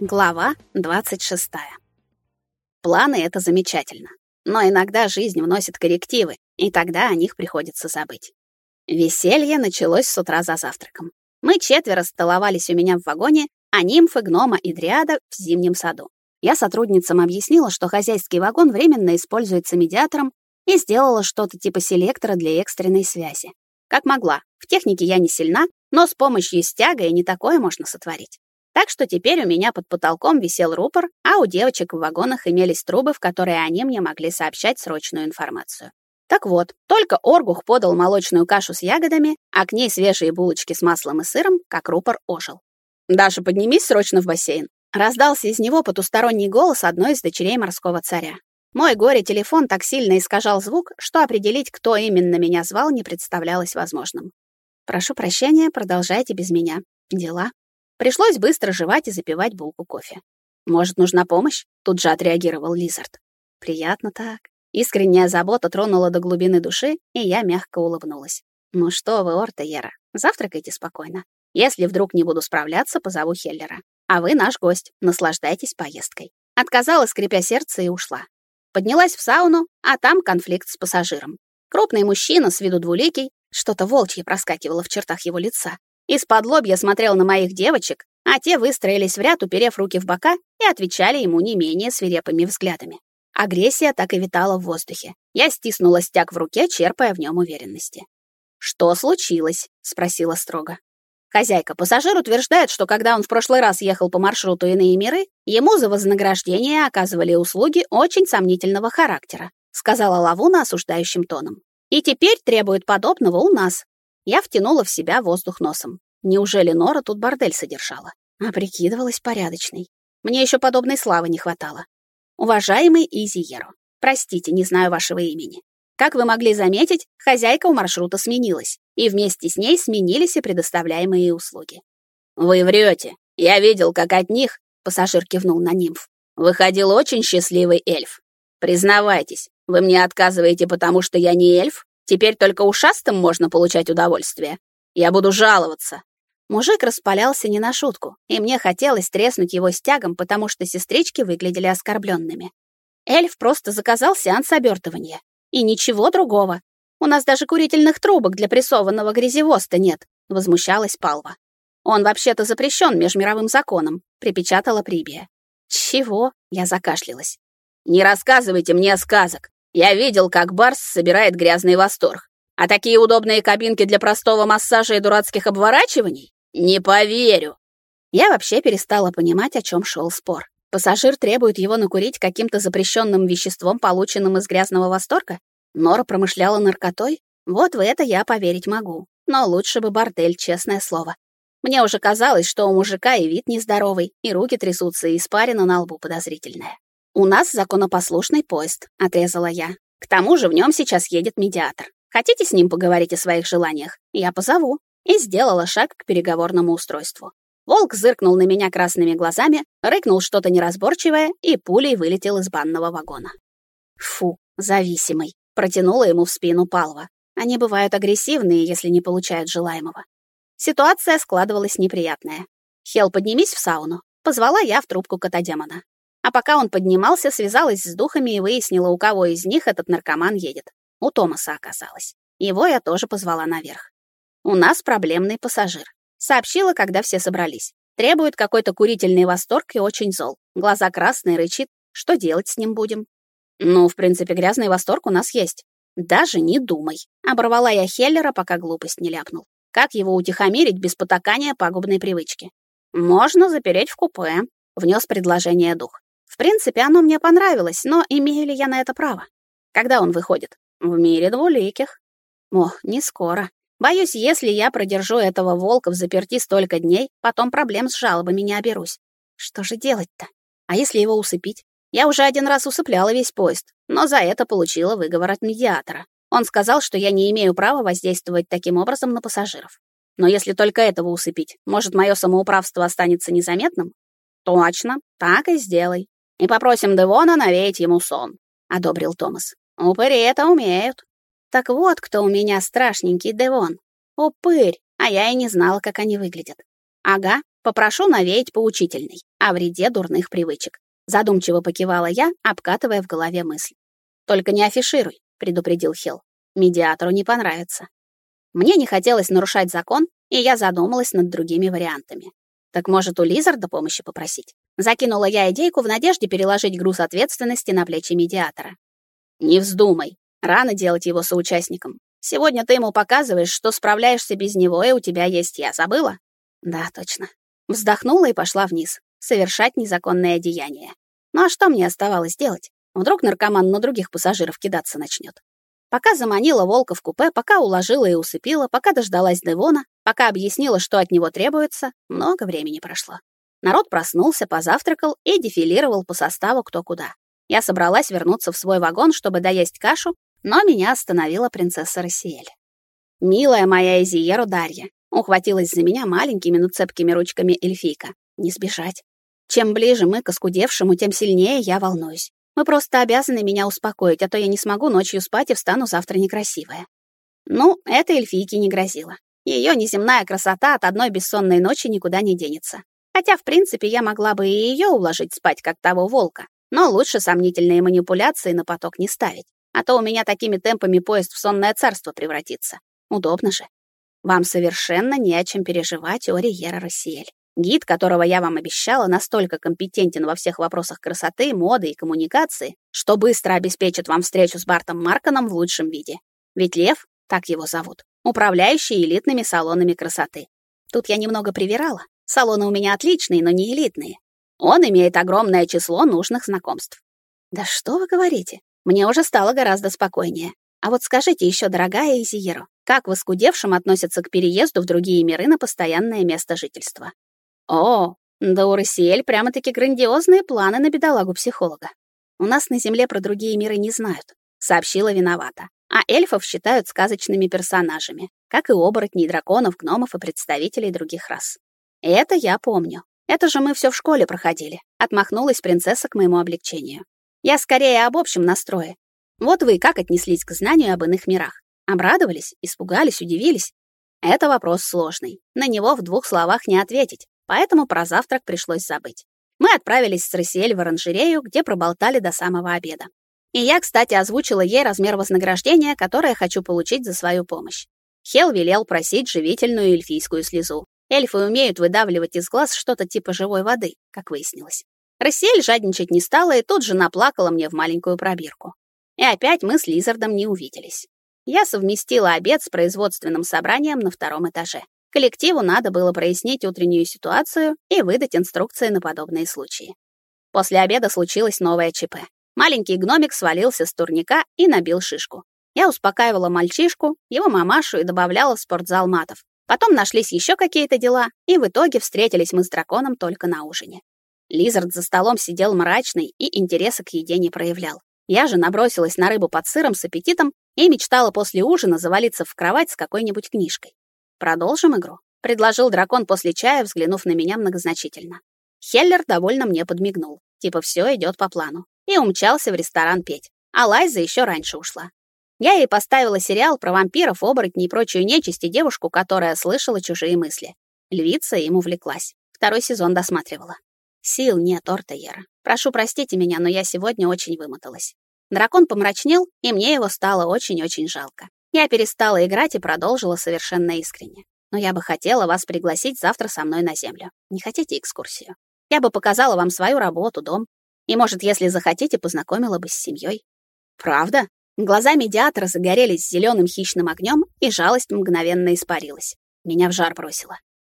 Глава 26. Планы — это замечательно. Но иногда жизнь вносит коррективы, и тогда о них приходится забыть. Веселье началось с утра за завтраком. Мы четверо столовались у меня в вагоне, а нимфы, гнома и дриада в зимнем саду. Я сотрудницам объяснила, что хозяйский вагон временно используется медиатором и сделала что-то типа селектора для экстренной связи. Как могла. В технике я не сильна, но с помощью стяга и не такое можно сотворить. Так что теперь у меня под потолком висел рупор, а у девочек в вагонах имелись трубы, в которые они мне могли сообщать срочную информацию. Так вот, только Оргух подал молочную кашу с ягодами, а к ней свежие булочки с маслом и сыром, как рупор ожил. «Даша, поднимись срочно в бассейн!» Раздался из него потусторонний голос одной из дочерей морского царя. Мой горе-телефон так сильно искажал звук, что определить, кто именно меня звал, не представлялось возможным. «Прошу прощения, продолжайте без меня. Дела?» Пришлось быстро жевать и запивать булку кофе. «Может, нужна помощь?» — тут же отреагировал Лизард. «Приятно так». Искренняя забота тронула до глубины души, и я мягко улыбнулась. «Ну что вы, Орта Ера, завтракайте спокойно. Если вдруг не буду справляться, позову Хеллера. А вы наш гость, наслаждайтесь поездкой». Отказала, скрипя сердце, и ушла. Поднялась в сауну, а там конфликт с пассажиром. Крупный мужчина, с виду двуликий, что-то волчье проскакивало в чертах его лица, из-под лобья смотрел на моих девочек, а те выстроились в ряд, уперев руки в бока, и отвечали ему не менее свирепыми взглядами. Агрессия так и витала в воздухе. Я стиснула стяг в руке, черпая в нем уверенности. «Что случилось?» — спросила строго. Хозяйка, пассажир утверждает, что когда он в прошлый раз ехал по маршруту «Иные миры», ему за вознаграждение оказывали услуги очень сомнительного характера, сказала Лавуна осуждающим тоном. И теперь требует подобного у нас, я втянула в себя воздух носом. Неужели Нора тут бордель содержала? А прикидывалась порядочной. Мне еще подобной славы не хватало. Уважаемый Изиеро, простите, не знаю вашего имени. Как вы могли заметить, хозяйка у маршрута сменилась, и вместе с ней сменились и предоставляемые услуги. Вы врете. Я видел, как от них, пассажир кивнул на нимф, выходил очень счастливый эльф. Признавайтесь, вы мне отказываете, потому что я не эльф? Теперь только ушастым можно получать удовольствие. Я буду жаловаться. Мужик распалялся не на шутку, и мне хотелось треснуть его стягом, потому что сестрички выглядели оскорбленными. Эльф просто заказал сеанс обертывания. И ничего другого. У нас даже курительных трубок для прессованного грязевоста нет, возмущалась Палва. Он вообще-то запрещен межмировым законом, припечатала Прибия. Чего? Я закашлялась. Не рассказывайте мне сказок. Я видел, как Барс собирает грязный восторг. А такие удобные кабинки для простого массажа и дурацких обворачиваний? Не поверю. Я вообще перестала понимать, о чем шел спор. Пассажир требует его накурить каким-то запрещенным веществом, полученным из грязного восторга? Нора промышляла наркотой? Вот в это я поверить могу. Но лучше бы бордель, честное слово. Мне уже казалось, что у мужика и вид нездоровый, и руки трясутся, и испарина на лбу подозрительная. «У нас законопослушный поезд», — отрезала я. «К тому же в нем сейчас едет медиатор. Хотите с ним поговорить о своих желаниях? Я позову». И сделала шаг к переговорному устройству. Волк зыркнул на меня красными глазами, рыкнул что-то неразборчивое и пулей вылетел из банного вагона. «Фу, зависимый», — протянула ему в спину Палва. Они бывают агрессивные, если не получают желаемого. Ситуация складывалась неприятная. «Хел, поднимись в сауну», — позвала я в трубку кота-демона. А пока он поднимался, связалась с духами и выяснила, у кого из них этот наркоман едет. У Томаса оказалось. Его я тоже позвала наверх. У нас проблемный пассажир. Сообщила, когда все собрались. Требует какой-то курительный восторг и очень зол. Глаза красные, рычит. Что делать с ним будем? Ну, в принципе, грязный восторг у нас есть. Даже не думай. Оборвала я Хеллера, пока глупость не ляпнул. Как его утихомирить без потакания пагубной привычки? Можно запереть в купе, внес предложение дух. Принципе, оно мне понравилось, но имею ли я на это право? Когда он выходит? В мире двуликих. Ох, не скоро. Боюсь, если я продержу этого волка в заперти столько дней, потом проблем с жалобами не оберусь. Что же делать-то? А если его усыпить? Я уже один раз усыпляла весь поезд, но за это получила выговор от медиатора. Он сказал, что я не имею права воздействовать таким образом на пассажиров. Но если только этого усыпить, может, мое самоуправство останется незаметным? Точно, так и сделай. И попросим Девона навеять ему сон», — одобрил Томас. «Упыри это умеют». «Так вот, кто у меня страшненький Девон. Упырь, а я и не знала, как они выглядят». «Ага, Попрошу навеять поучительный о вреде дурных привычек. Задумчиво покивала я, обкатывая в голове мысль. Только не афишируй, предупредил Хилл. Медиатору не понравится. Мне не хотелось нарушать закон, и я задумалась над другими вариантами. Так может, у Лизарда помощи попросить? Закинула я идейку в надежде переложить груз ответственности на плечи медиатора. Не вздумай. Рано делать его соучастником. Сегодня ты ему показываешь, что справляешься без него, и у тебя есть я. Забыла? Да, точно. Вздохнула и пошла вниз, совершать незаконное деяние. Ну а что мне оставалось делать? Вдруг наркоман на других пассажиров кидаться начнет. Пока заманила волка в купе, пока уложила и усыпила, пока дождалась Девона, пока объяснила, что от него требуется, много времени прошло. Народ проснулся, позавтракал и дефилировал по составу кто куда. Я собралась вернуться в свой вагон, чтобы доесть кашу, но меня остановила принцесса Рассиэль. «Милая моя Изиеру Дарья», ухватилась за меня маленькими, но цепкими ручками эльфийка. «Не сбежать. Чем ближе мы к оскудевшему, тем сильнее я волнуюсь. Вы просто обязаны меня успокоить, а то я не смогу ночью спать и встану завтра некрасивая». Ну, это эльфийке не грозило. Ее неземная красота от одной бессонной ночи никуда не денется. Хотя, в принципе, я могла бы и ее уложить спать, как того волка. Но лучше сомнительные манипуляции на поток не ставить. А то у меня такими темпами поезд в сонное царство превратится. Удобно же. Вам совершенно не о чем переживать, Ориера Рассиэль. Гид, которого я вам обещала, настолько компетентен во всех вопросах красоты, моды и коммуникации, что быстро обеспечит вам встречу с Бартом Марканом в лучшем виде. Ведь Лев, так его зовут, управляющий элитными салонами красоты. Тут я немного привирала. Салоны у меня отличные, но не элитные. Он имеет огромное число нужных знакомств. Да что вы говорите? Мне уже стало гораздо спокойнее. А вот скажите еще, дорогая Изиеро, как воскудевшим относятся к переезду в другие миры на постоянное место жительства? О, да у Рассиэль прямо-таки грандиозные планы на бедолагу-психолога. У нас на Земле про другие миры не знают, сообщила виновата. А эльфов считают сказочными персонажами, как и оборотней, драконов, гномов и представителей других рас. Это я помню. Это же мы все в школе проходили. Отмахнулась принцесса к моему облегчению. Я скорее об общем настрое. Вот вы как отнеслись к знанию об иных мирах? Обрадовались, испугались, удивились? Это вопрос сложный. На него в двух словах не ответить, поэтому про завтрак пришлось забыть. Мы отправились с Рассиэль в оранжерею, где проболтали до самого обеда. И я, кстати, озвучила ей размер вознаграждения, которое хочу получить за свою помощь. Хел велел просить живительную эльфийскую слезу. Эльфы умеют выдавливать из глаз что-то типа живой воды, как выяснилось. Рассель жадничать не стала и тут же наплакала мне в маленькую пробирку. И опять мы с Лизардом не увиделись. Я совместила обед с производственным собранием на втором этаже. Коллективу надо было прояснить утреннюю ситуацию и выдать инструкции на подобные случаи. После обеда случилось новое ЧП. Маленький гномик свалился с турника и набил шишку. Я успокаивала мальчишку, его мамашу и добавляла в спортзал матов. Потом нашлись еще какие-то дела, и в итоге встретились мы с драконом только на ужине. Лизард за столом сидел мрачный и интереса к еде не проявлял. Я же набросилась на рыбу под сыром с аппетитом и мечтала после ужина завалиться в кровать с какой-нибудь книжкой. «Продолжим игру», — предложил дракон после чая, взглянув на меня многозначительно. Хеллер довольно мне подмигнул, типа все идет по плану, и умчался в ресторан петь, а Лайза еще раньше ушла. Я ей поставила сериал про вампиров, оборотней и прочую нечисть и девушку, которая слышала чужие мысли. Львица им увлеклась. Второй сезон досматривала. Сил нет, Ортеера. Прошу простите меня, но я сегодня очень вымоталась. Дракон помрачнел, и мне его стало очень-очень жалко. Я перестала играть и продолжила совершенно искренне. Но я бы хотела вас пригласить завтра со мной на землю. Не хотите экскурсию? Я бы показала вам свою работу, дом. И, может, если захотите, познакомила бы с семьей. Правда? Глаза медиатора загорелись зеленым хищным огнем, и жалость мгновенно испарилась. Меня в жар бросило.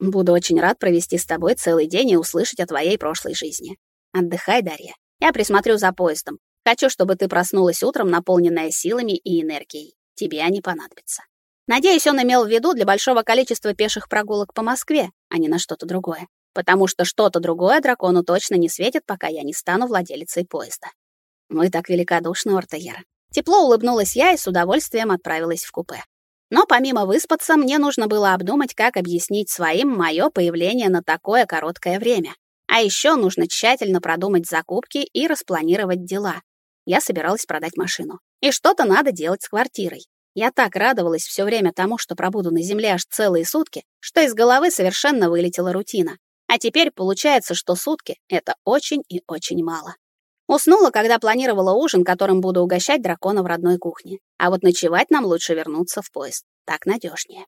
Буду очень рад провести с тобой целый день и услышать о твоей прошлой жизни. Отдыхай, Дарья. Я присмотрю за поездом. Хочу, чтобы ты проснулась утром, наполненная силами и энергией. Тебе они понадобятся. Надеюсь, он имел в виду для большого количества пеших прогулок по Москве, а не на что-то другое. Потому что что-то другое дракону точно не светит, пока я не стану владелицей поезда. Вы так великодушны, Ортеера. Тепло улыбнулась я и с удовольствием отправилась в купе. Но помимо выспаться, мне нужно было обдумать, как объяснить своим мое появление на такое короткое время. А еще нужно тщательно продумать закупки и распланировать дела. Я собиралась продать машину. И что-то надо делать с квартирой. Я так радовалась все время тому, что пробуду на земле аж целые сутки, что из головы совершенно вылетела рутина. А теперь получается, что сутки — это очень и очень мало. Уснула, когда планировала ужин, которым буду угощать дракона в родной кухне. А вот ночевать нам лучше вернуться в поезд. Так надежнее.